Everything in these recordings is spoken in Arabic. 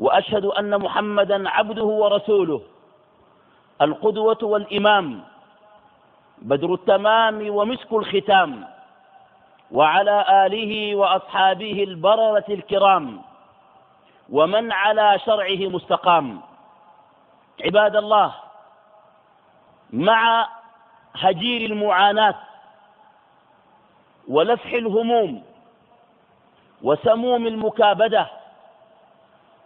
وأشهد أن محمدا عبده ورسوله. القدوة والإمام. بدر التمام ومسك الختام. وعلى آله وأصحابه البررة الكرام. ومن على شرعه مستقام. عباد الله مع هجير المعاناة ولفح الهموم وسموم المكابدة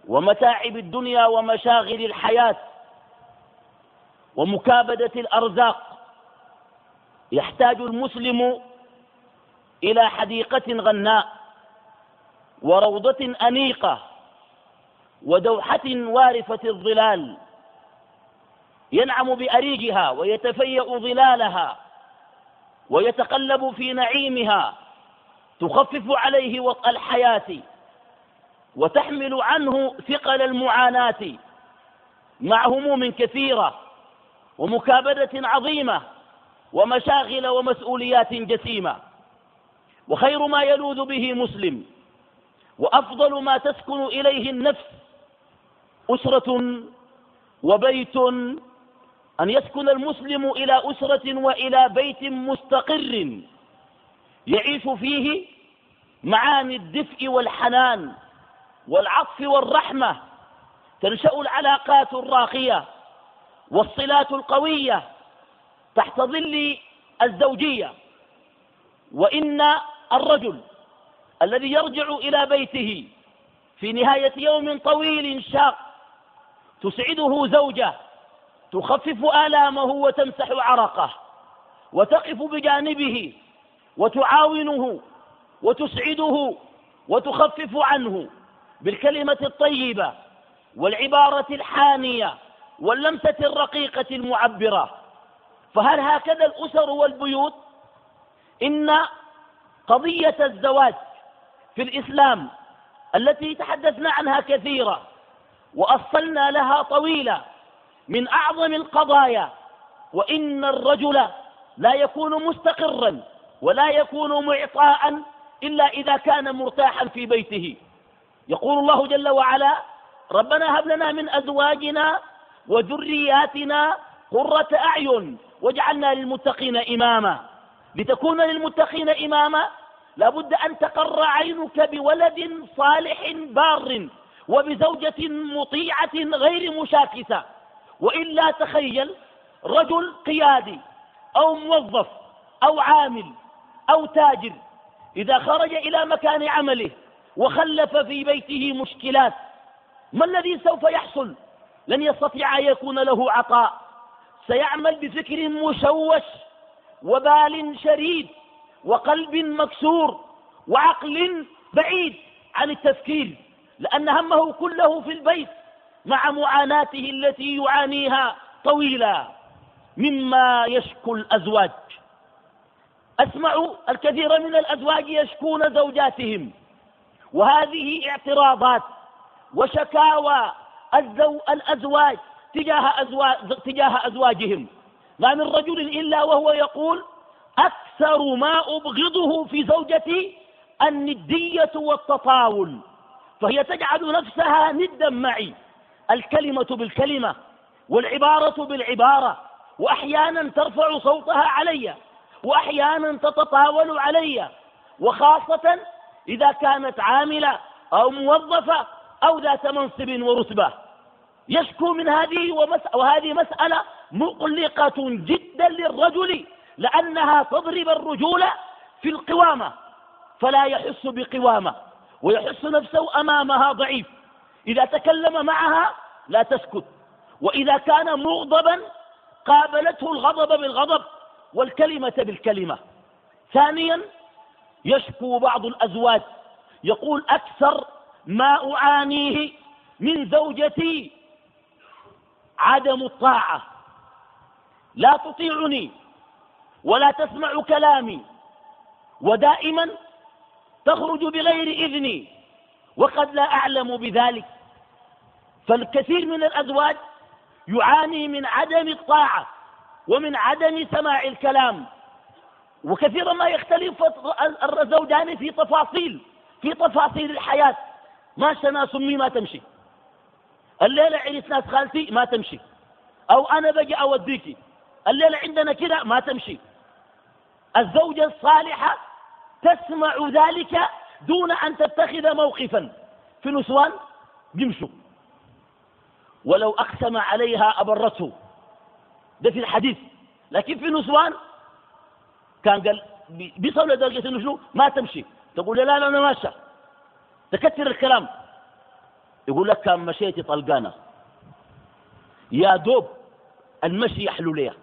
ومتاعب الدنيا ومشاغل الحياة ومكابدة الأرزاق. يحتاج المسلم إلى حديقة غناء وروضة أنيقة ودوحة وارفة الظلال. ينعم بأريجها ويتفيأ ظلالها ويتقلب في نعيمها تخفف عليه وطأ الحياة. وتحمل عنه ثقل المعاناة مع هموم كثيرة ومكابدة عظيمة ومشاغل ومسؤوليات جسيمة. وخير ما يلوذ به مسلم وأفضل ما تسكن إليه النفس أسرة وبيت أن يسكن المسلم إلى أسرة وإلى بيت مستقر يعيش فيه معاني الدفء والحنان والعطف والرحمة تنشأ العلاقات الراقية والصلات القوية تحت ظل الزوجية. وإن الرجل الذي يرجع إلى بيته في نهاية يوم طويل شاق تسعده زوجة تخفف آلامه وتمسح عرقه وتقف بجانبه وتعاونه وتسعده وتخفف عنه. بالكلمة الطيبة والعبارة الحانية واللمسة الرقيقة المعبرة. فهل هكذا الأسر والبيوت؟ إن قضية الزواج في الإسلام التي تحدثنا عنها كثيرا وأصلنا لها طويلة من أعظم القضايا وإن الرجل لا يكون مستقرا ولا يكون معطاء إلا إذا كان مرتاحا في بيته. يقول الله جل وعلا ربنا هب لنا من أزواجنا وذرياتنا قرة أعين واجعلنا للمتقين إماما. لتكون للمتقين إماما لابد أن تقر عينك بولد صالح بار وبزوجة مطيعة غير مشاكسة. وإلا تخيل رجل قيادي أو موظف أو عامل أو تاجر إذا خرج إلى مكان عمله وخلف في بيته مشكلات. ما الذي سوف يحصل؟ لن يستطيع أن يكون له عطاء. سيعمل بفكر مشوش وبال شريد وقلب مكسور وعقل بعيد عن التفكير لأن همه كله في البيت مع معاناته التي يعانيها طويلا. مما يشكو الأزواج. أسمع الكثير من الأزواج يشكون زوجاتهم. وهذه اعتراضات وشكاوى الزو الأزواج تجاه, أزواج تجاه أزواجهم. ما من رجل إلا وهو يقول أكثر ما أبغضه في زوجتي الندية والتطاول. فهي تجعل نفسها ندا معي. الكلمة بالكلمة والعبارة بالعبارة. وأحيانا ترفع صوتها علي. وأحيانا تتطاول علي. وخاصة إذا كانت عاملة أو موظفة أو ذات منصب ورتبة. يشكو من هذه وهذه مسألة مقلقة جدا للرجل لأنها تضرب الرجول في القوامة فلا يحس بقوامة ويحس نفسه أمامها ضعيف. إذا تكلم معها لا تسكت وإذا كان مغضبا قابلته الغضب بالغضب والكلمة بالكلمة. ثانيا يشكو بعض الأزواج. يقول أكثر ما أعانيه من زوجتي عدم الطاعة. لا تطيعني ولا تسمع كلامي. ودائما تخرج بغير إذني وقد لا أعلم بذلك. فالكثير من الأزواج يعاني من عدم الطاعة ومن عدم سماع الكلام. وكثيرا ما يختلف الزوجان في تفاصيل في تفاصيل الحياة. ما ناس أمي ما تمشي. الليلة عرس ناس خالتي ما تمشي. أو أنا بجي أوديكي. الليلة عندنا كده ما تمشي. الزوجة الصالحة تسمع ذلك دون أن تتخذ موقفا. في نسوان بيمشوا ولو أقسم عليها أبرته. ده في الحديث. لكن في نسوان كان قال بيصل لدرجة إنه شنو؟ ما تمشي. تقول لا لا أنا ماشى تكثر الكلام. يقول لك كان مشيتي طلقانة. يا دوب المشي يحلو ليها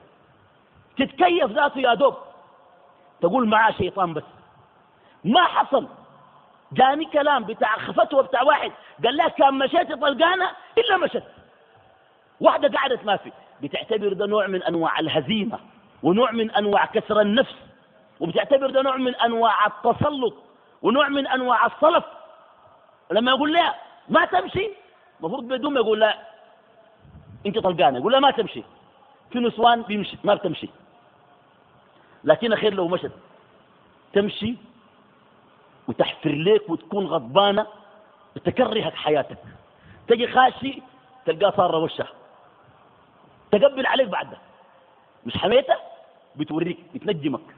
تتكيف ذاته يا دوب. تقول معاه شيطان بس. ما حصل. جاني كلام بتاع خفتوه بتاع واحد. قال لها كان مشيتي طلقانة إلا مشت. واحدة قعدت ما في. بتعتبر ده نوع من أنواع الهزيمة ونوع من أنواع كسر النفس. وبتعتبر ده نوع من أنواع التسلط ونوع من أنواع الصلف. لما يقول لها ما تمشي المفروض بدون ما يقول لا أنت طلقانة. يقول لها ما تمشي. في نسوان بيمشي ما بتمشي. لكن خير لو مشت تمشي وتحفر لك وتكون غضبانة وتكرهك حياتك. تجي خاشي تلقاه صار وشه. تقبل عليك بعد. مش حميته؟ بتوريك بتنجمك.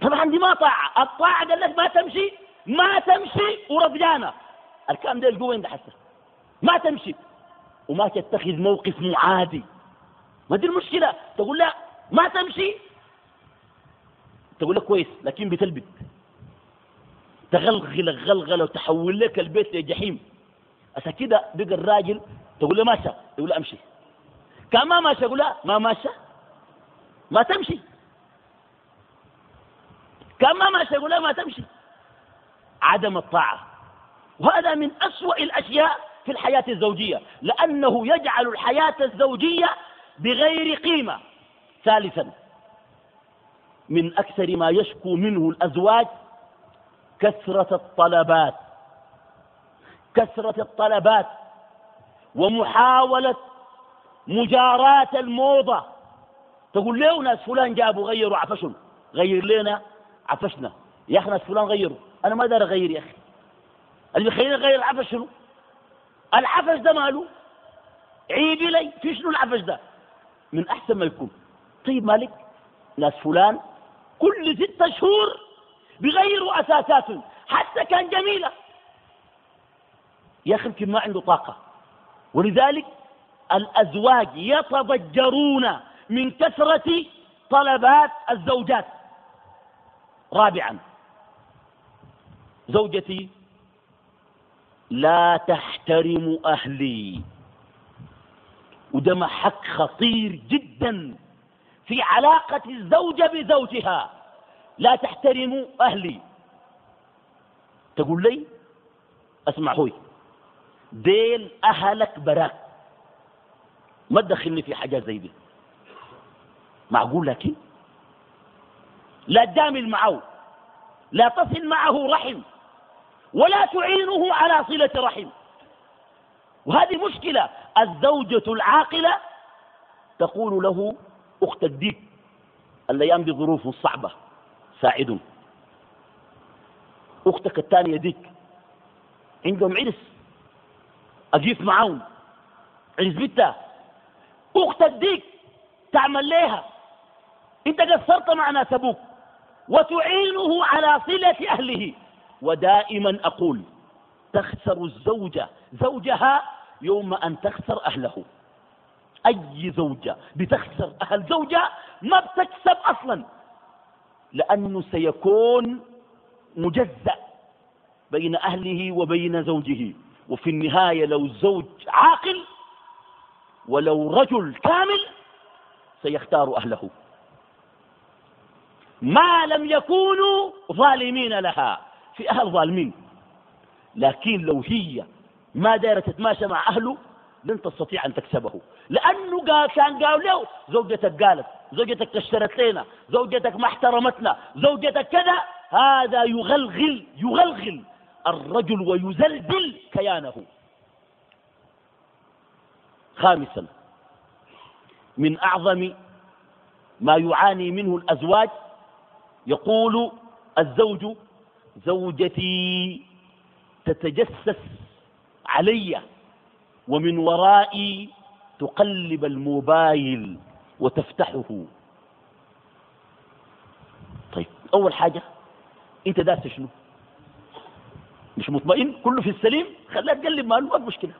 طبعا دي ما طاعة الطاعة قال لك ما تمشي ما تمشي ورضيانة الكلام ده القوة وين حسه ما تمشي. وما تتخذ موقف معادي. ما دي المشكلة. تقول لا ما تمشي. تقول لك كويس لكن بتلبد. تغلغل الغلغله وتحول لك البيت لجحيم. عشان كده بقى الراجل تقول له ماشى. يقول له أمشي. كان ما ماشى يقول له ما ماشى. ما تمشي. كان ما ماشى يقول له ما تمشي. عدم الطاعة. وهذا من أسوأ الأشياء في الحياة الزوجية. لأنه يجعل الحياة الزوجية بغير قيمة. ثالثا من أكثر ما يشكو منه الأزواج كثرة الطلبات. كثرة الطلبات ومحاولة مجاراة الموضة. تقول ليه ناس فلان جابوا غيروا عفشهم؟ غير لنا؟ عفشنا. يا أخي ناس فلان غيروا أنا ما دار أغير يا أخي. اللي بيخليني أغير العفش شنو؟ العفش ده ماله؟ عيبي لي في شنو العفش ده؟ من أحسن ما يكون. طيب مالك؟ ناس فلان كل ستة شهور بغيروا أساسات حتى كان جميلة. يا أخي يمكن ما عنده طاقة. ولذلك الأزواج يتضجرون من كثرة طلبات الزوجات. رابعا. زوجتي لا تحترم أهلي. وده محك خطير جدا في علاقة الزوجة بزوجها. لا تحترم أهلي. تقول لي أسمع هوي ديل أهلك براك. ما تدخلني في حاجة زي دي. معقول لكن؟ لا تجامل معه لا تصل معه رحم ولا تعينه على صلة رحم. وهذه مشكلة الزوجة العاقلة تقول له أخت الديك الأيام دي ظروف صعبة ساعدهم أختك الثانية ديك عندهم عرس أجيف معاهم عرس بنتها أختك ديك تعمل ليها. إنت قصرت مع ناس أبوك وتعينه على صلة أهله. ودائما أقول تخسر الزوجة زوجها يوم أن تخسر أهله. أي زوجة بتخسر أهل زوجة ما بتكسب أصلا لأنه سيكون مجزأ بين أهله وبين زوجه. وفي النهاية لو زوج عاقل ولو رجل كامل سيختار أهله. ما لم يكونوا ظالمين لها. في أهل ظالمين. لكن لو هي ما دايرة تتماشى مع أهله لن تستطيع أن تكسبه. لأنه قال كان قال له زوجتك قالت زوجتك اشترت لنا زوجتك ما احترمتنا زوجتك كذا هذا يغلغل يغلغل الرجل ويزلزل كيانه. خامسا من أعظم ما يعاني منه الأزواج يقول الزوج زوجتي تتجسس علي ومن ورائي تقلب الموبايل وتفتحه. طيب أول حاجة أنت داس شنو؟ مش مطمئن؟ كله في السليم؟ خليها تقلب ما ما مشكلة.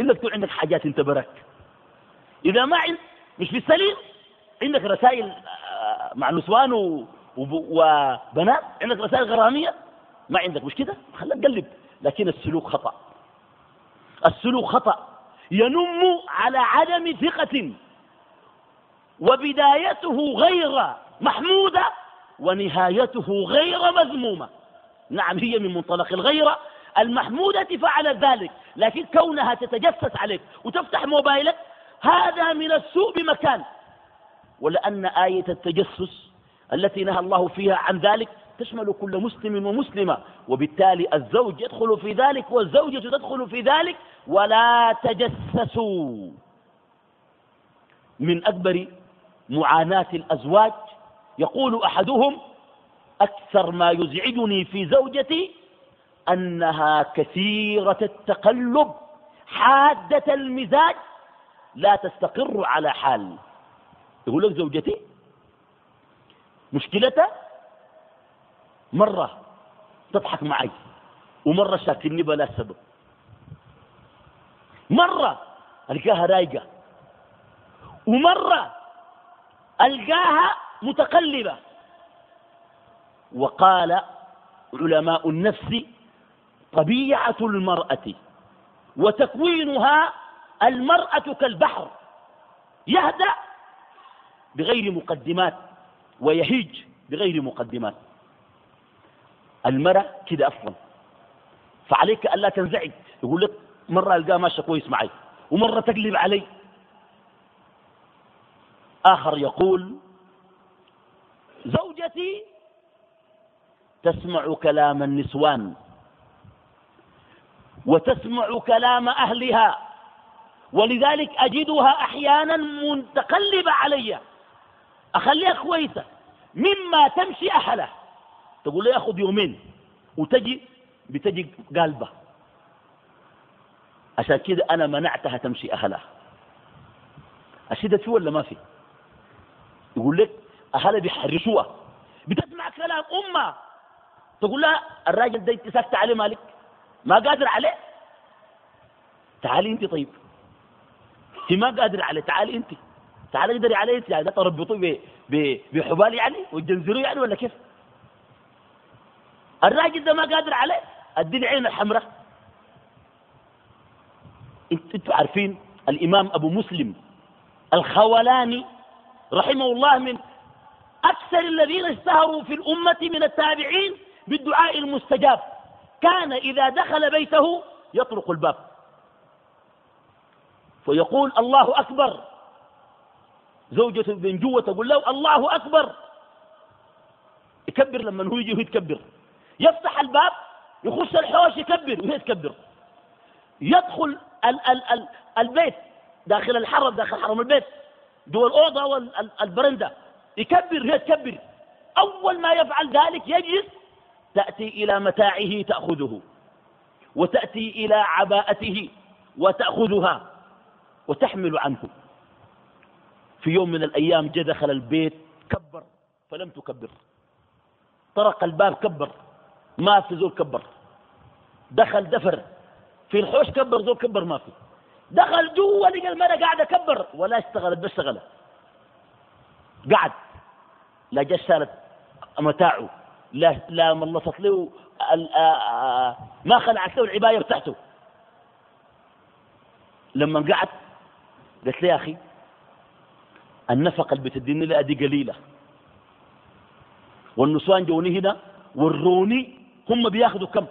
إلا تكون عندك حاجات أنت براك. إذا ما عند مش في السليم عندك رسائل آه، مع نسوان وبنات عندك رسائل غرامية؟ ما عندك مش كده خليها تقلب لكن السلوك خطأ. السلوك خطأ. ينم على عدم ثقة وبدايته غير محمودة ونهايته غير مذمومة. نعم هي من منطلق الغيرة. المحمودة فعلت ذلك لكن كونها تتجسس عليك وتفتح موبايلك هذا من السوء بمكان. ولأن آية التجسس التي نهى الله فيها عن ذلك تشمل كل مسلم ومسلمة. وبالتالي الزوج يدخل في ذلك والزوجة تدخل في ذلك ولا تجسسوا. من أكبر معاناة الأزواج يقول أحدهم أكثر ما يزعجني في زوجتي أنها كثيرة التقلب حادة المزاج لا تستقر على حال. يقول لك زوجتي مشكلتها مرة تضحك معي ومرة شاكلني بلا سبب. مرة ألقاها رايقة ومرة ألقاها متقلبة. وقال علماء النفس طبيعة المرأة وتكوينها المرأة كالبحر يهدأ بغير مقدمات. ويهيج بغير مقدمات. المرأة كده أصلا. فعليك ألا تنزعج. يقول لك مرة ألقاه ماشي كويس معي. ومرة تقلب علي. آخر يقول زوجتي تسمع كلام النسوان وتسمع كلام أهلها ولذلك أجدها أحيانا متقلبة علي. أخليها كويسة. مما تمشي أهله تقول له ياخذ يومين وتجي بتجي قالبة عشان كده أنا منعتها تمشي أهلها أشدت فيه ولا ما في؟ يقول لك أهلها بيحرشوها. بتسمع كلام أمها تقول لها الراجل ده انت ساكت عليه مالك؟ ما قادر عليه؟ تعالي أنت طيب. انت ما قادر عليه. تعالي أنت. تعالي اقدري عليه يعني ده تربطوه بحبال يعني وتجنزروه يعني ولا كيف؟ الراجل ده ما قادر عليه ادي العين الحمراء. إنتوا عارفين الإمام أبو مسلم الخولاني رحمه الله من أكثر الذين اشتهروا في الأمة من التابعين بالدعاء المستجاب. كان إذا دخل بيته يطرق الباب. فيقول الله أكبر زوجته من جوة تقول له الله أكبر. يكبر لما هو يجي يتكبر. يفتح الباب يخش الحوش يكبر وهي تكبر يدخل ال ال ال البيت داخل الحرم داخل حرم البيت. جوا الأوضة والبرندة يكبر هي تكبر أول ما يفعل ذلك يجلس تأتي إلى متاعه تأخذه. وتأتي إلى عباءته وتأخذها. وتحمل عنه. في يوم من الأيام جاء دخل البيت كبر فلم تكبر. طرق الباب كبر. ما في زول كبر. دخل دفر. في الحوش كبر زول كبر ما في. دخل جوا لقى المرأة قاعدة كبر. ولا اشتغلت بس اشتغلت. قعد. لا جا شالت متاعه. لا لا ملصت له ما خلعت له العباية بتاعته. لما قعد قلت له يا أخي النفقة اللي بتديني لها دي قليلة. والنسوان جوني هنا وروني هم بياخذوا كم؟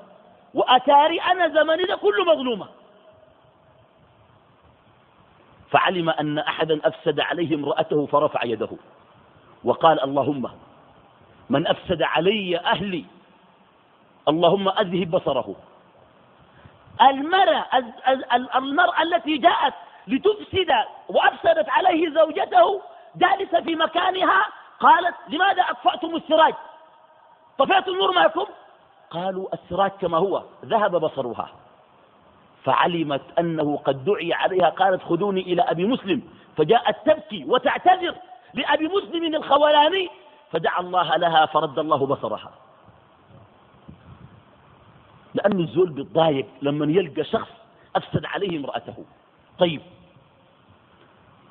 وأتاري أنا زمني ده كله مظلومة. فعلم أن أحدا أفسد عليه امرأته فرفع يده. وقال اللهم من أفسد علي أهلي اللهم أذهب بصره. المرأة, المرأة التي جاءت لتفسد وأفسدت عليه زوجته جالسة في مكانها. قالت لماذا أطفأتم السراج؟ طفئت النور معكم؟ قالوا السراج كما هو ذهب بصرها. فعلمت أنه قد دعي عليها قالت خذوني إلى أبي مسلم. فجاءت تبكي وتعتذر لأبي مسلم الخولاني فدعا الله لها فرد الله بصرها. لأن الزول بالضايق لما يلقى شخص أفسد عليه امرأته. طيب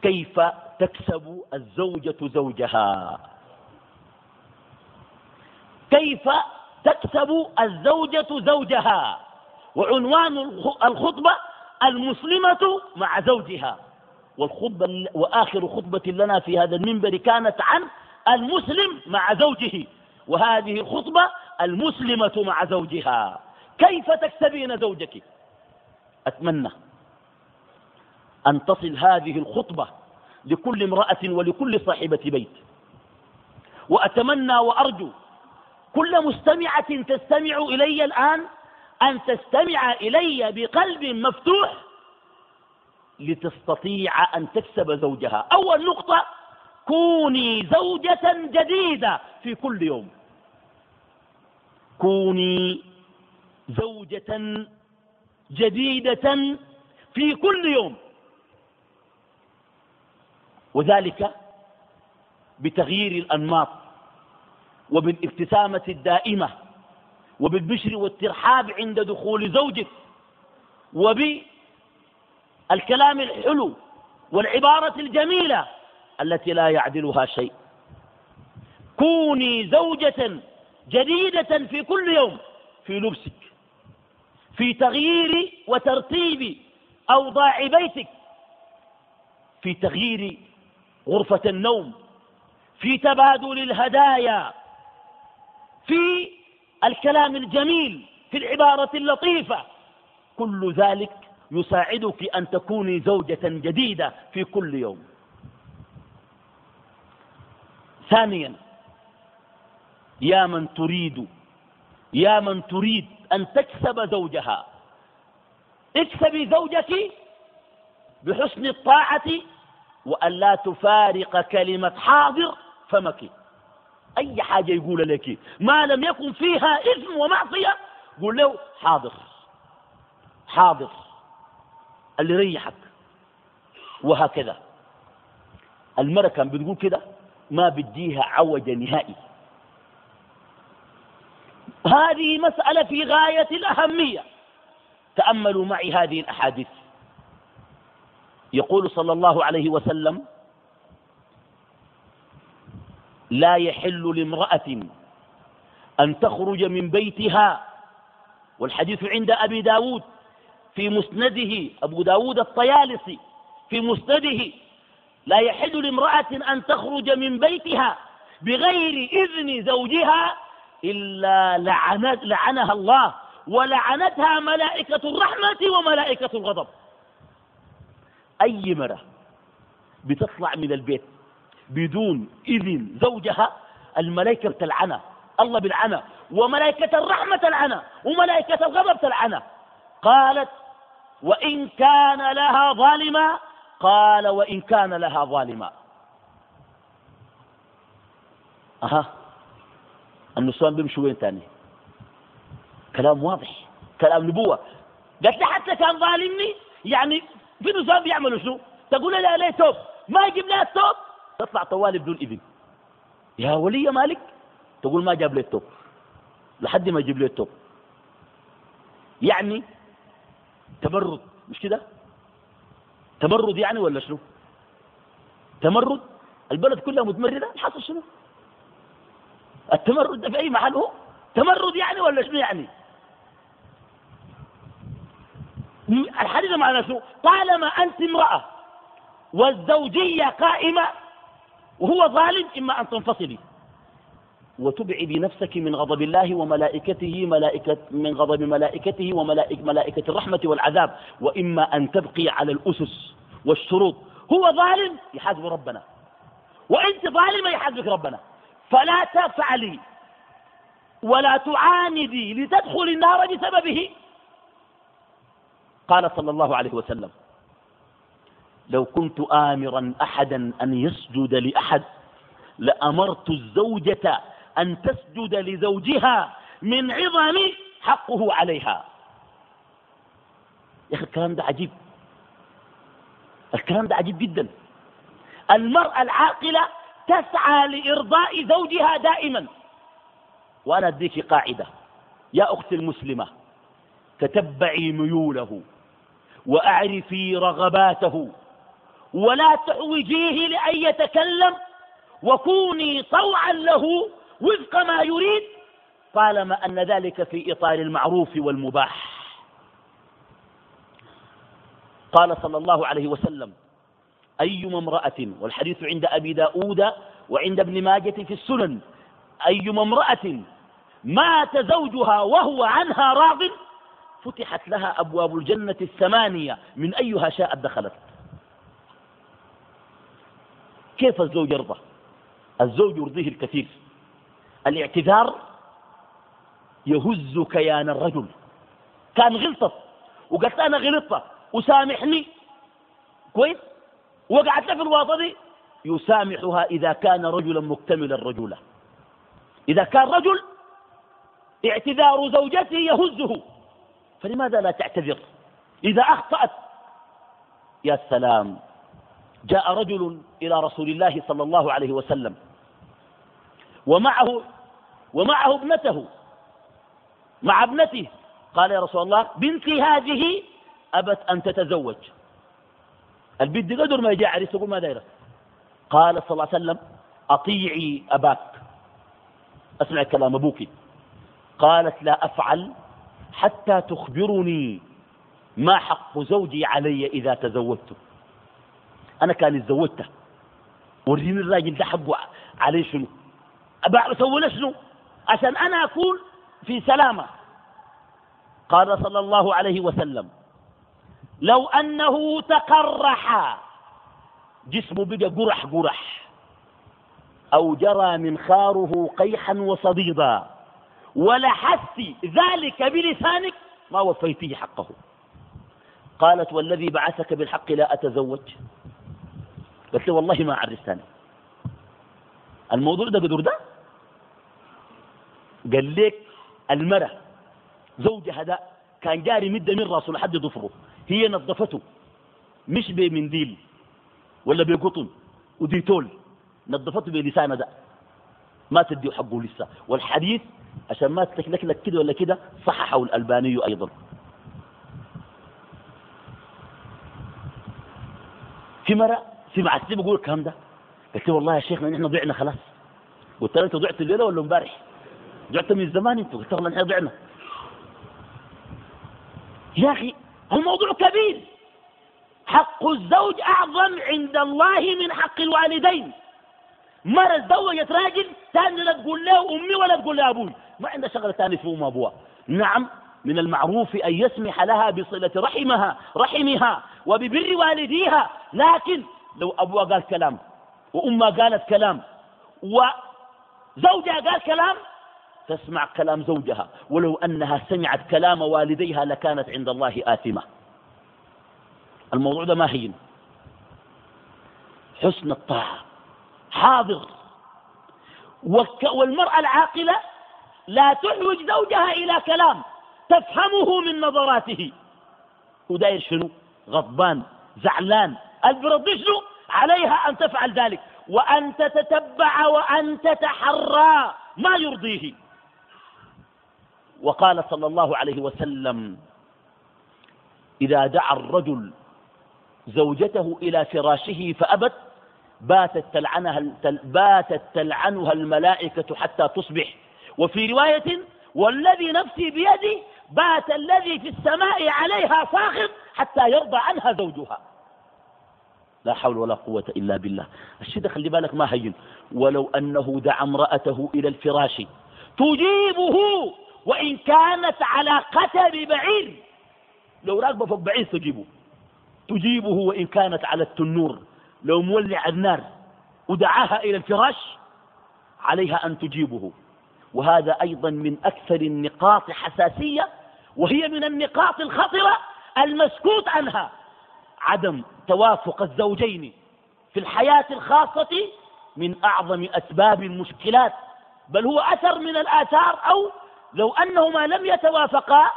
كيف تكسب الزوجة زوجها؟ كيف تكسب الزوجة زوجها؟ وعنوان الخطبة المسلمة مع زوجها. والخطبة وآخر خطبة لنا في هذا المنبر كانت عن المسلم مع زوجه. وهذه خطبة المسلمة مع زوجها. كيف تكسبين زوجك؟ أتمنى. أن تصل هذه الخطبة لكل امرأة ولكل صاحبة بيت. وأتمنى وأرجو كل مستمعة تستمع إلي الآن أن تستمع إلي بقلب مفتوح لتستطيع أن تكسب زوجها. أول نقطة كوني زوجة جديدة في كل يوم. كوني زوجة جديدة في كل يوم. وذلك بتغيير الأنماط وبالابتسامة الدائمة وبالبشر والترحاب عند دخول زوجك وبالكلام الحلو والعبارة الجميلة التي لا يعدلها شيء. كوني زوجة جديدة في كل يوم في لبسك في تغيير وترتيب أوضاع بيتك في تغيير غرفة النوم في تبادل الهدايا في الكلام الجميل في العبارة اللطيفة. كل ذلك يساعدك أن تكوني زوجة جديدة في كل يوم. ثانيا يا من تريد يا من تريد أن تكسب زوجها. اكسبي زوجك بحسن الطاعة وأن لا تفارق كلمة حاضر فمك أي حاجة يقول لك ما لم يكن فيها إثم ومعصية قول له حاضر. حاضر. اللي ريحك. وهكذا. المرأة كان بتقول كده ما بديها عوجة نهائي. هذه مسألة في غاية الأهمية. تأملوا معي هذه الأحاديث. يقول صلى الله عليه وسلم لا يحل لامرأة أن تخرج من بيتها. والحديث عند أبي داود في مسنده أبو داود الطيالسي في مسنده لا يحل لامرأة أن تخرج من بيتها بغير إذن زوجها إلا لعنت لعنها الله ولعنتها ملائكة الرحمة وملائكة الغضب. أي مرة بتطلع من البيت بدون إذن زوجها الملائكة تلعنها الله بالعنى وملائكة الرحمة تلعنها وملائكة الغضب تلعنها. قالت وإن كان لها ظالما قال وإن كان لها ظالما أها النسوان بيمشوا وين تاني؟ كلام واضح كلام نبوة. قالت لي حتى كان ظالمني؟ يعني في نسوان بيعملوا شو؟ تقول لا ليه توب؟ ما يجيب لها التوب؟ تطلع طوالي بدون إذن. يا ولي مالك تقول ما جاب لي التوب. لحد ما يجيب لي التوب. يعني تمرد مش كده؟ تمرد يعني ولا شنو؟ تمرد؟ البلد كلها متمردة؟ حصل شنو؟ التمرد ده في أي محل هو؟ تمرد يعني ولا شنو يعني؟ الحديث معناه شنو طالما أنت امرأة والزوجية قائمة وهو ظالم إما أن تنفصلي. وتبعدي نفسك من غضب الله وملائكته ملائكة من غضب ملائكته وملائكة ملائكة الرحمة والعذاب وإما أن تبقي على الأسس والشروط. هو ظالم يحاسب ربنا. وأنت ظالمة يحاسبك ربنا. فلا تفعلي ولا تعاندي لتدخل النار بسببه. قال صلى الله عليه وسلم لو كنت آمرا أحدا أن يسجد لأحد لأمرت الزوجة أن تسجد لزوجها من عظم حقه عليها. يا أخي الكلام ده عجيب. الكلام ده عجيب جدا. المرأة العاقلة تسعى لإرضاء زوجها دائما. وأنا أديك قاعدة. يا أختي المسلمة تتبعي ميوله. وأعرفي رغباته ولا تحوجيه لأن يتكلم وكوني طوعا له وفق ما يريد طالما أن ذلك في إطار المعروف والمباح. قال صلى الله عليه وسلم أيما امرأة والحديث عند أبي داود وعند ابن ماجة في السنن أيما امرأة مات زوجها وهو عنها راض فتحت لها أبواب الجنة الثمانية. من أيها شاءت دخلت. كيف الزوج يرضى؟ الزوج يرضيه الكثير. الاعتذار يهز كيان الرجل. كان غلطت. وقالت أنا غلطت. وسامحني كويس؟ وقعت في الواطة دي. يسامحها إذا كان رجلا مكتمل الرجولة. إذا كان رجل اعتذار زوجته يهزه. فلماذا لا تعتذر؟ إذا أخطأت يا سلام جاء رجل إلى رسول الله صلى الله عليه وسلم ومعه ومعه ابنته مع ابنته قال يا رسول الله بنتي هذه أبت أن تتزوج. البنت قدر ما يجي عريس تقول ما دايره قال صلى الله عليه وسلم أطيعي أباك. أسمع كلام أبوك. قالت لا أفعل حتى تخبرني ما حق زوجي علي إذا تزوجت. أنا كان اتزوجته وريني الراجل ده حقه علي شنو؟ أسوي شنو؟ عشان أنا أكون في سلامة. قال صلى الله عليه وسلم لو أنه تقرح جسمه بقى قرح قرح أو جرى منخاره قيحا وصديدا. ولحست ذلك بلسانك ما وفيته حقه. قالت والذي بعثك بالحق لا أتزوج. قلت له والله ما عرفتني. الموضوع ده قدر ده؟ قال لك المرة زوجها ده كان جاري مدة من راسه لحد ضفره هي نظفته مش بمنديل ولا بقطن وديتول نظفته بلسانه ده. ما تديه حقه لسه. والحديث عشان ما تتكلك كده ولا كده صححه الألباني أيضا. في مرة في معسي بقول الكلام ده قلت له والله يا شيخنا نحن ضعنا خلاص. قلت له أنت ضعت الليلة ولا امبارح؟ ضعت من زمان انت قلت له والله نحن ضعنا. يا أخي الموضوع كبير. حق الزوج أعظم عند الله من حق الوالدين. مرة تزوجت راجل ثاني لا تقول له أمي ولا تقول له أبوي. ما عندها شغلة ثانية في أم أبوها. نعم من المعروف أن يسمح لها بصلة رحمها رحمها وببر والديها. لكن لو أبوها قال كلام وأمها قالت كلام وزوجها قال كلام تسمع كلام زوجها. ولو أنها سمعت كلام والديها لكانت عند الله آثمة. الموضوع ده ما هين. حسن الطاعة. حاضر. والمرأة العاقلة لا تحوج زوجها إلى كلام تفهمه من نظراته. وداير شنو؟ غضبان زعلان. البرد شنو؟ عليها أن تفعل ذلك. وأن تتتبع وأن تتحرى ما يرضيه. وقال صلى الله عليه وسلم إذا دعا الرجل زوجته إلى فراشه فأبت باتت تلعنها, باتت تلعنها الملائكة حتى تصبح. وفي رواية والذي نفسي بيدي بات الذي في السماء عليها ساخط حتى يرضى عنها زوجها. لا حول ولا قوة إلا بالله. الشيء ده خلي بالك ما هين. ولو أنه دعا امرأته إلى الفراش تجيبه وإن كانت على قتل بعير. لو راكبة فوق بعير تجيبه. تجيبه وإن كانت على التنور. لو مولع النار ودعاها إلى الفراش عليها أن تجيبه. وهذا أيضا من أكثر النقاط حساسية وهي من النقاط الخطرة المسكوت عنها عدم توافق الزوجين في الحياة الخاصة من أعظم أسباب المشكلات. بل هو أثر من الآثار أو لو أنهما لم يتوافقا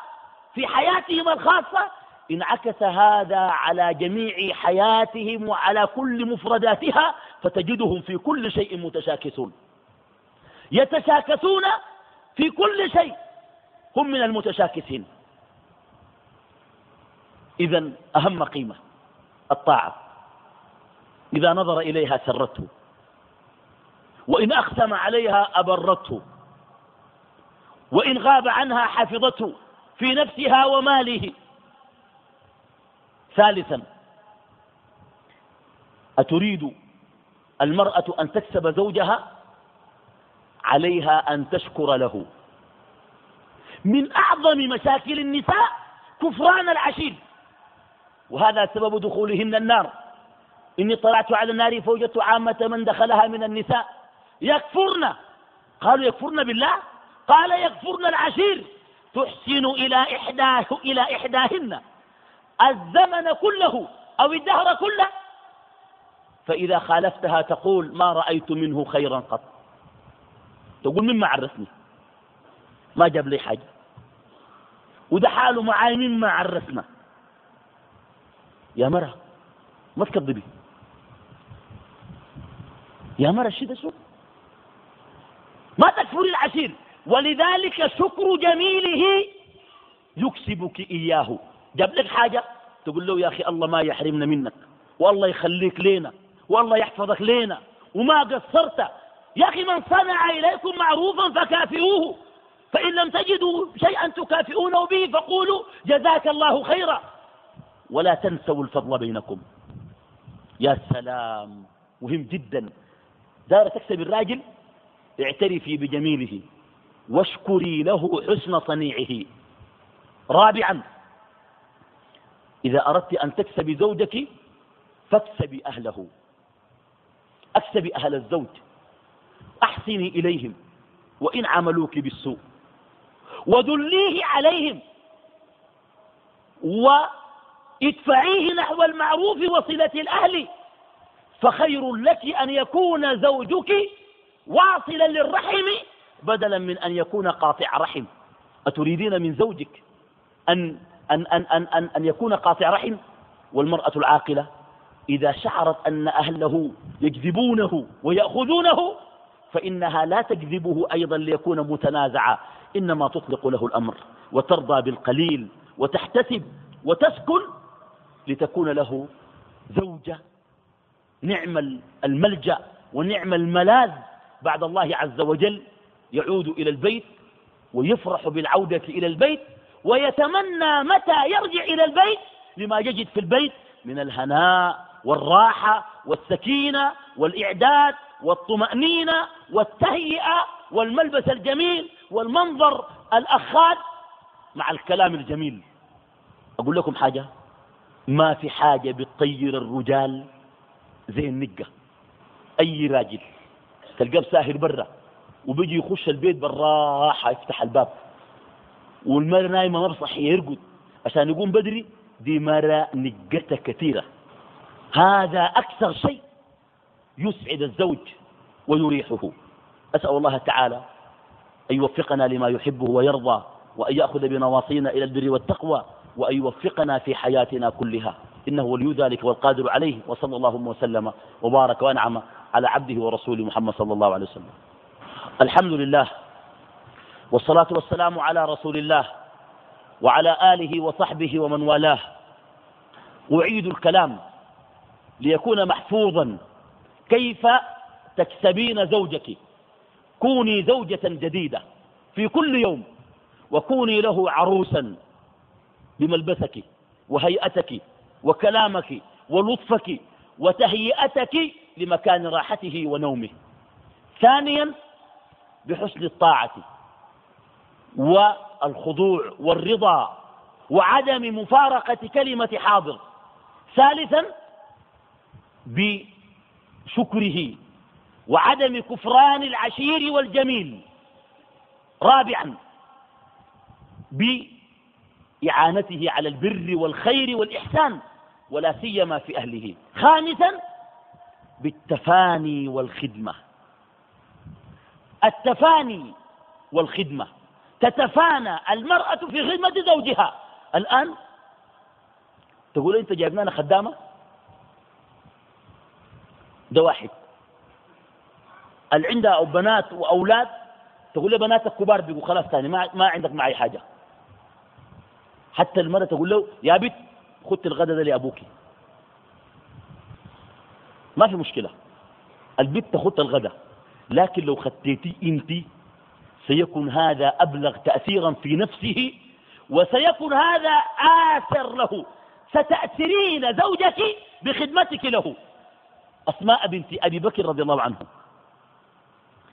في حياتهما الخاصة انعكس هذا على جميع حياتهم وعلى كل مفرداتها فتجدهم في كل شيء متشاكسون. يتشاكسون في كل شيء هم من المتشاكسين. إذا أهم قيمة الطاعة. إذا نظر إليها سرته. وإن أقسم عليها أبرته. وإن غاب عنها حفظته في نفسها وماله. ثالثا أتريد المرأة أن تكسب زوجها؟ عليها أن تشكر له. من أعظم مشاكل النساء كفران العشير. وهذا سبب دخولهن النار. إني طلعت على النار فوجدت عامة من دخلها من النساء. يكفرن. قالوا يكفرن بالله؟ قال يكفرن العشير. تحسن إلى إحداه إلى إحداهن. الزمن كله أو الدهر كله. فإذا خالفتها تقول ما رأيت منه خيرا قط. تقول مما عرسني ما جاب لي حاجة. وده حاله معاي مما عرسنا يا مرة ما تكذبي. يا مرة الشيء ده شو؟ ما تكفري العشير. ولذلك شكر جميله يكسبك إياه. جاب لك حاجة؟ تقول له يا أخي الله ما يحرمنا منك. والله يخليك لينا. والله يحفظك لينا. وما قصرت. يا أخي من صنع إليكم معروفا فكافئوه. فإن لم تجدوا شيئا تكافئونه به فقولوا جزاك الله خيرا. ولا تنسوا الفضل بينكم. يا سلام. مهم جدا. دار تكسب الراجل؟ اعترفي بجميله. واشكري له حسن صنيعه. رابعا. إذا أردت أن تكسبي زوجك فاكسبي أهله. أكسبي أهل الزوج. أحسني إليهم. وإن عملوك بالسوء. ودليه عليهم. وادفعيه نحو المعروف وصلة الأهل. فخير لك أن يكون زوجك واصلا للرحم بدلا من أن يكون قاطع رحم. أتريدين من زوجك أن, أن, أن, أن, أن, أن يكون قاطع رحم والمرأة العاقلة إذا شعرت أن أهله يجذبونه ويأخذونه فإنها لا تجذبه أيضا ليكون متنازعا إنما تطلق له الأمر وترضى بالقليل وتحتسب وتسكن لتكون له زوجة نعم الملجأ ونعم الملاذ. بعد الله عز وجل يعود إلى البيت ويفرح بالعودة إلى البيت ويتمنى متى يرجع إلى البيت لما يجد في البيت من الهناء والراحة والسكينة والإعداد والطمأنينة والتهيئة والملبس الجميل والمنظر الأخاد مع الكلام الجميل. أقول لكم حاجة ما في حاجة بتطير الرجال زي النقة. أي راجل تلقاه ساهر برا وبيجي يخش البيت بالراحة يفتح الباب. والمرة نايمة ما بصحي يرقد. عشان يقوم بدري دي مرة نقتها كثيرة. هذا أكثر شيء يسعد الزوج ويريحه. أسأل الله تعالى أن يوفقنا لما يحبه ويرضى وأن يأخذ بنواصينا إلى البر والتقوى وأن يوفقنا في حياتنا كلها. إنه ولي ذلك والقادر عليه وصلى الله وسلم وبارك وأنعم على عبده ورسوله محمد صلى الله عليه وسلم. الحمد لله والصلاة والسلام على رسول الله وعلى آله وصحبه ومن والاه. أعيد الكلام ليكون محفوظا. كيف تكسبين زوجك؟ كوني زوجة جديدة في كل يوم وكوني له عروسا بملبسك وهيئتك وكلامك ولطفك وتهيئتك لمكان راحته ونومه. ثانيا بحسن الطاعة. والخضوع والرضا وعدم مفارقة كلمة حاضر. ثالثا شكره وعدم كفران العشير والجميل. رابعا بإعانته على البر والخير والإحسان ولا سيما في أهله. خامسا بالتفاني والخدمة. التفاني والخدمة. تتفانى المرأة في خدمة زوجها. الآن تقول أنت جايب لنا خدامة؟ ده واحد. اللي عندها بنات وأولاد؟ تقول لي بناتك كبار بيقول خلاص تاني ما, ما عندك معي حاجة. حتى المرأة تقول له يا بنت خدت الغداء ده لأبوك. ما في مشكلة. البنت تخط الغداء. لكن لو خطيتي انت سيكون هذا أبلغ تأثيرا في نفسه وسيكون هذا آثر له. ستأثرين زوجك بخدمتك له. أسماء بنت أبي بكر رضي الله عنه.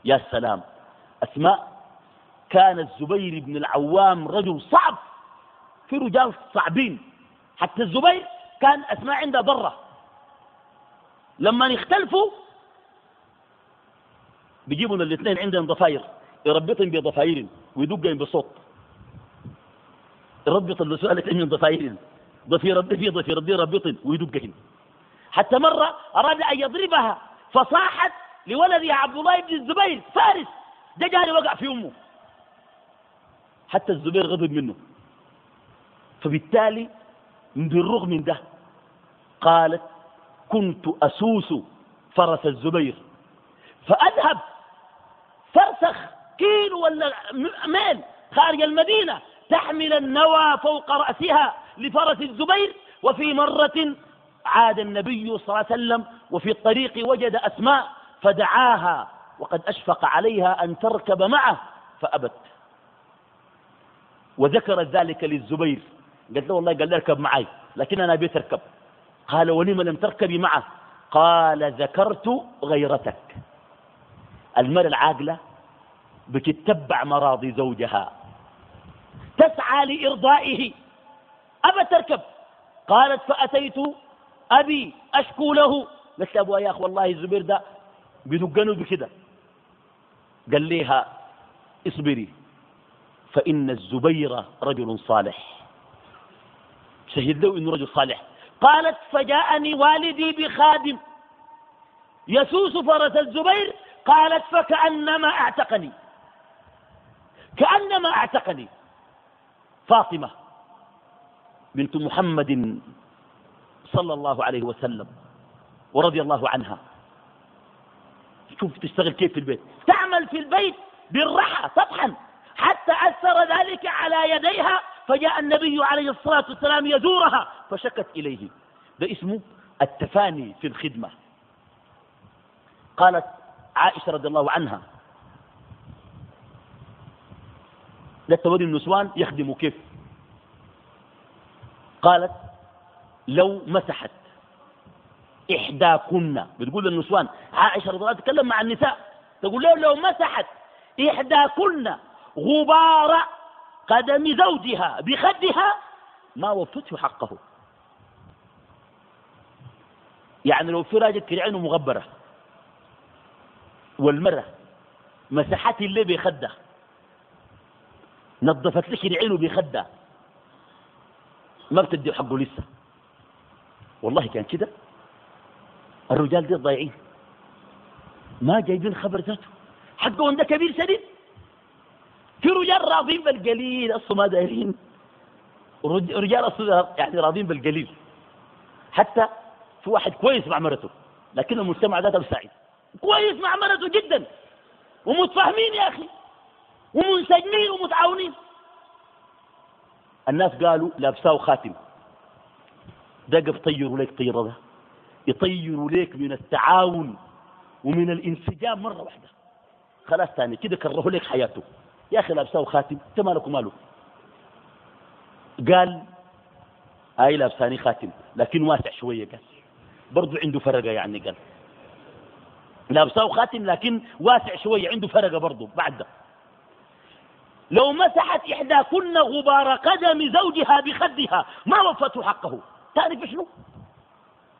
يا سلام. أسماء كان الزبير بن العوام رجل صعب في رجال صعبين. حتى الزبير كان أسماء عنده ضرة. لما يختلفوا بيجيبوا الاثنين عندهم ضفاير. يربطهم بضفاير ويدقهم بصوت. يربط السؤال من ضفاير. ضفير ضفير ضفير ضفير يربطهم ويدقهم. حتى مرة أراد أن يضربها فصاحت لولدها عبد الله بن الزبير فارس. ده جاري وقع في أمه. حتى الزبير غضب منه. فبالتالي بالرغم من ده قالت كنت أسوس فرس الزبير. فأذهب فرسخ كيلو ولا ميل خارج المدينة تحمل النوى فوق رأسها لفرس الزبير وفي مرة عاد النبي صلى الله عليه وسلم وفي الطريق وجد أسماء فدعاها وقد أشفق عليها أن تركب معه فأبت. وذكرت ذلك للزبير. قالت له والله قال لي اركب معي لكن أنا أبي تركب. قال ولم لم تركبي معه؟ قال ذكرت غيرتك. المرأة العاقلة بتتبع مراضي زوجها. تسعى لإرضائه. أبى تركب. قالت فأتيت أبي أشكو له. قلت أبوها يا أخ والله الزبير ده بدقنه بكده. قال ليها اصبري فإن الزبير رجل صالح. شهد له إنه رجل صالح. قالت فجاءني والدي بخادم يسوس فرس الزبير. قالت فكأنما أعتقني. كأنما اعتقني فاطمة بنت محمد صلى الله عليه وسلم ورضي الله عنها. شوف تشتغل كيف في البيت. تعمل في البيت بالرحى تطحن حتى أثر ذلك على يديها فجاء النبي عليه الصلاة والسلام يزورها فشكت إليه. ده اسمه التفاني في الخدمة. قالت عائشة رضي الله عنها لا توري النسوان يخدموا كيف؟ قالت لو مسحت إحداكن بتقول للنسوان عائشة رضي الله عنها تتكلم مع النساء تقول لهم لو مسحت إحداكن غبار قدم زوجها بخدها ما وفته حقه. يعني لو في راجل كده عينه مغبرة والمرة مسحت اللي بخده نظفت لك عينه بخدة. ما بتدي حقه لسه. والله كان كده. الرجال دي ضايعين ما جايبين خبر ذاته. حقهم ده كبير شديد في رجال راضين بالقليل أصلا ما دايرين. رجال أصلا يعني راضين بالقليل. حتى في واحد كويس مع مرته لكن المجتمع ده سعيد. كويس مع مرته جدا. ومتفاهمين يا أخي. ومنسجمين ومتعاونين. الناس قالوا لابساه خاتم ده قف طيروا لك طيرة ده. يطيروا ليك من التعاون ومن الانسجام مرة واحدة. خلاص تاني كده كرهوا لك حياته. يا أخي لابساه خاتم أنت مالك وماله؟ قال هاي لابساني خاتم لكن واسع شوية قال. برضو عنده فرقة يعني قال. لابساه خاتم لكن واسع شوية عنده فرقة برضو. بعد ده. لو مسحت إحداكن غبار قدم زوجها بخدها ما وفته حقه. تعرف شنو؟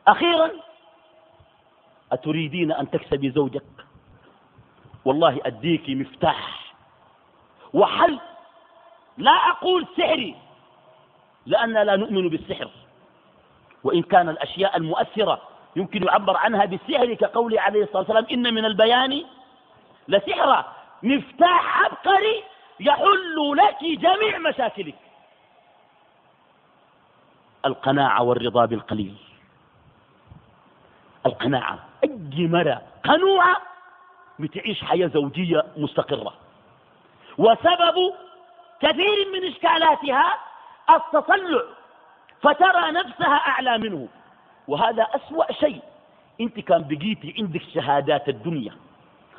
أخيرا أتريدين أن تكسبي زوجك؟ والله أديك مفتاح. وحل لا أقول سحري لأننا لا نؤمن بالسحر. وإن كان الأشياء المؤثرة يمكن يعبر عنها بالسحر كقول عليه الصلاة والسلام إن من البيان لسحرا مفتاح عبقري يحل لك جميع مشاكلك. القناعة والرضا بالقليل. القناعة أي مرة قنوعة بتعيش حياة زوجية مستقرة. وسبب كثير من إشكالاتها التطلع فترى نفسها أعلى منه. وهذا أسوأ شيء. أنت كان بقيتي عندك شهادات الدنيا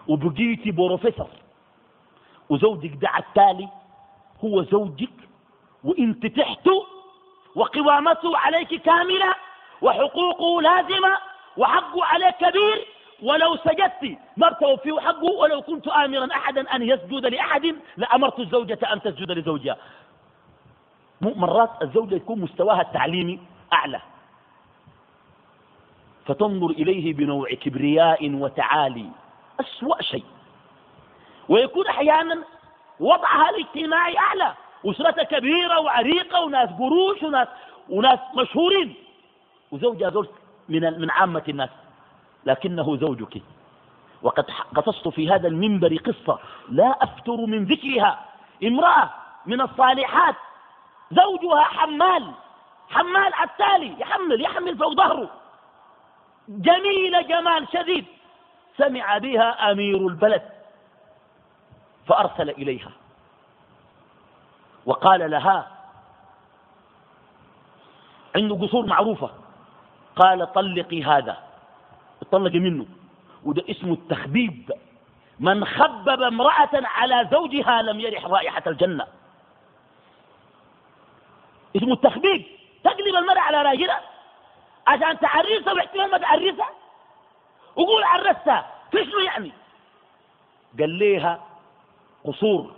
وبقيتي بروفيسور. وزوجك ده التالي هو زوجك وانت تحته وقوامته عليك كاملة وحقوقه لازمة وحقه عليك كبير ولو سجدت ما فيه حقه ولو كنت آمرا أحدا أن يسجد لأحد لأمرت الزوجة أن تسجد لزوجها. مرات الزوجة يكون مستواها التعليمي أعلى. فتنظر إليه بنوع كبرياء وتعالي أسوأ شيء. ويكون أحيانا وضعها الاجتماعي أعلى. أسرة كبيرة وعريقة وناس قروش وناس, وناس مشهورين. وزوجها زوج من, من عامة الناس. لكنه زوجك. وقد قصصت في هذا المنبر قصة. لا أفتر من ذكرها. امرأة من الصالحات. زوجها حمال. حمال التالي يحمل يحمل فوق ظهره. جميلة جمال شديد. سمع بها أمير البلد. فأرسل إليها. وقال لها عنده قصور معروفة. قال طلقي هذا. اطلقي منه. وده اسمه التخبيب. من خبب امرأة على زوجها لم يرح رائحة الجنة. اسمه التخبيب. تقلب المرأة على راجلها عشان تعرسها واحتمال ما تعرسها وقول عرستها. في شنو يعني؟ قال ليها قصور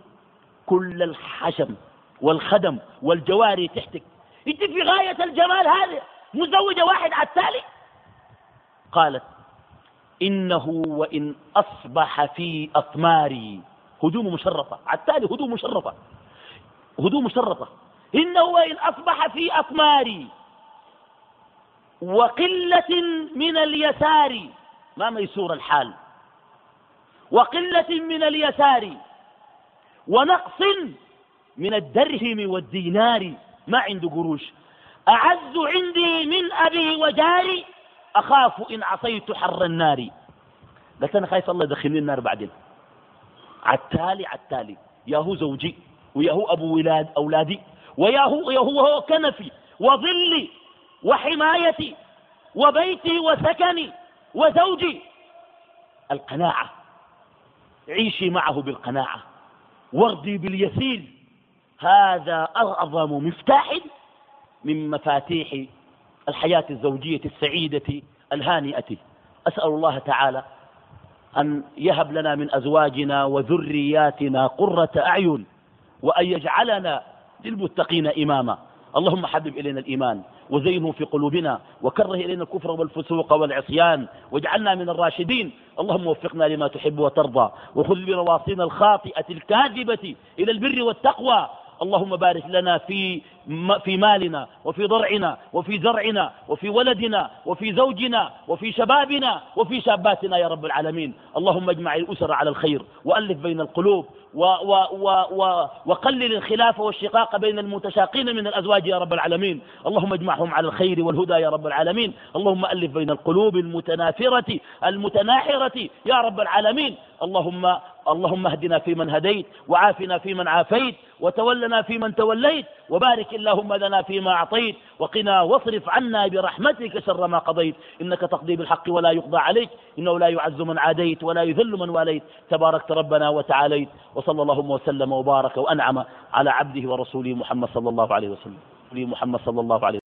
كل الحشم والخدم والجواري تحتك. انت في غاية الجمال هذا مزوجة واحد على التالي؟ قالت إنه وإن أصبح في أثماري هدوم مشرفة على التالي هدوم مشرفة. هدوم مشرفة. إنه وإن أصبح في أثماري وقلة من اليسار. ما ميسور الحال. وقلة من اليسار. ونقص من الدرهم والدينار. ما عنده قروش. أعز عندي من أبي وجاري أخاف إن عصيت حر النار. قلت أنا خايف الله يدخلني النار بعدين. عالتالي عالتالي يا هو زوجي ويا هو أبو ولاد أولادي ويا هو, يا هو, هو كنفي وظلي وحمايتي وبيتي وسكني وزوجي. القناعة. عيشي معه بالقناعة. وارضي باليسير. هذا أعظم مفتاح من مفاتيح الحياة الزوجية السعيدة الهانئة. أسأل الله تعالى أن يهب لنا من أزواجنا وذرياتنا قرة أعين وأن يجعلنا للمتقين إماما. اللهم حبب إلينا الإيمان. وزينه في قلوبنا وكره إلينا الكفر والفسوق والعصيان واجعلنا من الراشدين. اللهم وفقنا لما تحب وترضى وخذ بنواصينا الخاطئة الكاذبة إلى البر والتقوى. اللهم بارك لنا في في مالنا وفي ضرعنا وفي زرعنا وفي ولدنا وفي زوجنا وفي شبابنا وفي شاباتنا يا رب العالمين. اللهم اجمع الأسر على الخير وألف بين القلوب و و و و وقلل الخلاف والشقاق بين المتشاقين من الأزواج يا رب العالمين. اللهم اجمعهم على الخير والهدى يا رب العالمين. اللهم ألف بين القلوب المتنافرة المتناحرة يا رب العالمين. اللهم اللهم اهدنا فيمن هديت وعافنا فيمن عافيت وتولنا فيمن توليت وبارك اللهم لنا فيما أعطيت وقنا واصرف عنا برحمتك شر ما قضيت. إنك تقضي بالحق ولا يقضى عليك إنه لا يعز من عاديت ولا يذل من واليت. تباركت ربنا وتعاليت وصلى اللهم وسلم وبارك وأنعم على عبده ورسوله محمد صلى الله عليه وسلم. محمد صلى الله عليه وسلم